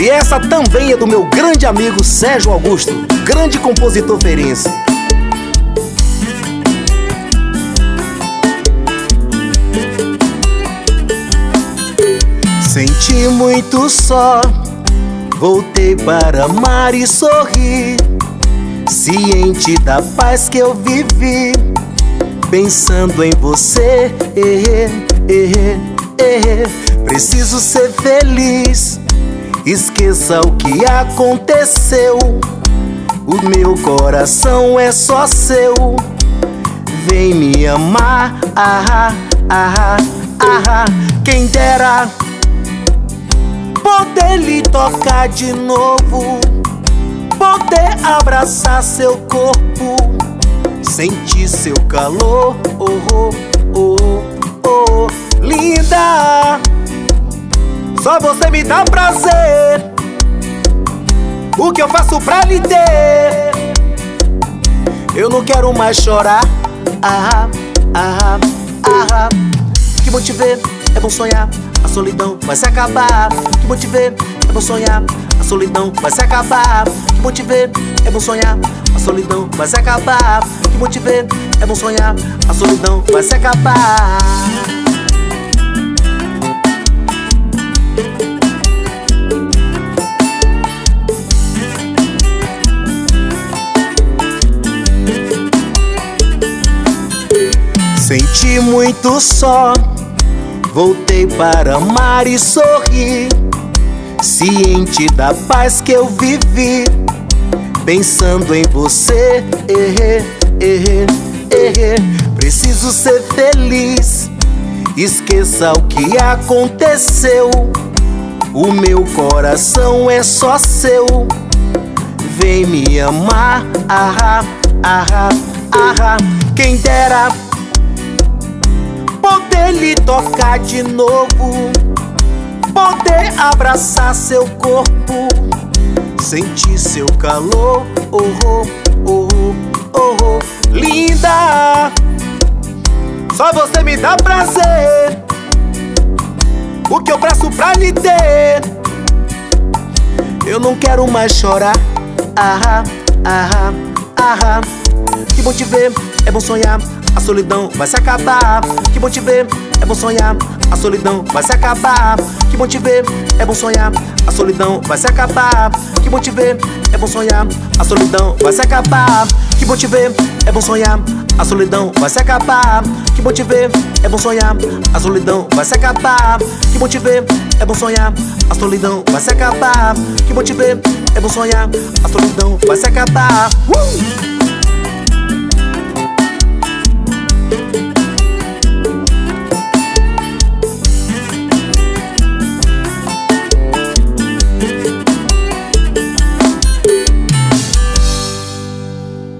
E essa também é do meu grande amigo Sérgio Augusto, grande compositor feirense. Senti muito só, voltei para amar e sorrir, ciente da paz que eu vivi, pensando em você. Eh, eh, eh, Preciso ser feliz, esqueça o que aconteceu. O meu coração é só seu, vem me amar. Ah, ah, ah, ah. Quem dera poder lhe tocar de novo, poder abraçar seu corpo, sentir seu calor, oh, oh, oh, Você me dá prazer. O que eu faço pra lhe ter? Eu não quero mais chorar. Ah, ah, ah, que bom te ver, é bom sonhar a solidão vai se acabar. Que bom te ver, é bom sonhar. A solidão vai se acabar. Que bom te ver, é bom sonhar. A solidão vai se acabar. Que bom te ver, é bom sonhar. A solidão vai se acabar. Senti muito só. Voltei para amar e sorrir, ciente da paz que eu vivi, pensando em você. Preciso ser feliz, esqueça o que aconteceu. O meu coração é só seu, vem me amar. Ah, ah, ah, ah, quem dera lhe tocar de novo, poder abraçar seu corpo, sentir seu calor, oh, oh, oh, oh, oh. linda. Só você me dá prazer. O que eu peço pra lhe ter? Eu não quero mais chorar. Ah, ah, ah, ah. Que bom te ver, é bom sonhar a solidão vai se acabar. Que bom te ver, é bom sonhar, a solidão vai se acabar. Que bom te ver, é bom sonhar, a solidão vai se acabar. Que bom te ver, é bom sonhar, a solidão vai se acabar. Que bom te ver, é bom sonhar, a solidão vai se acabar. Que bom te ver, é bom sonhar, a solidão vai se acabar. Que bom te ver, é bom sonhar, a solidão vai se acabar. Que bom te ver, é bom sonhar, a solidão vai se acabar. Uh!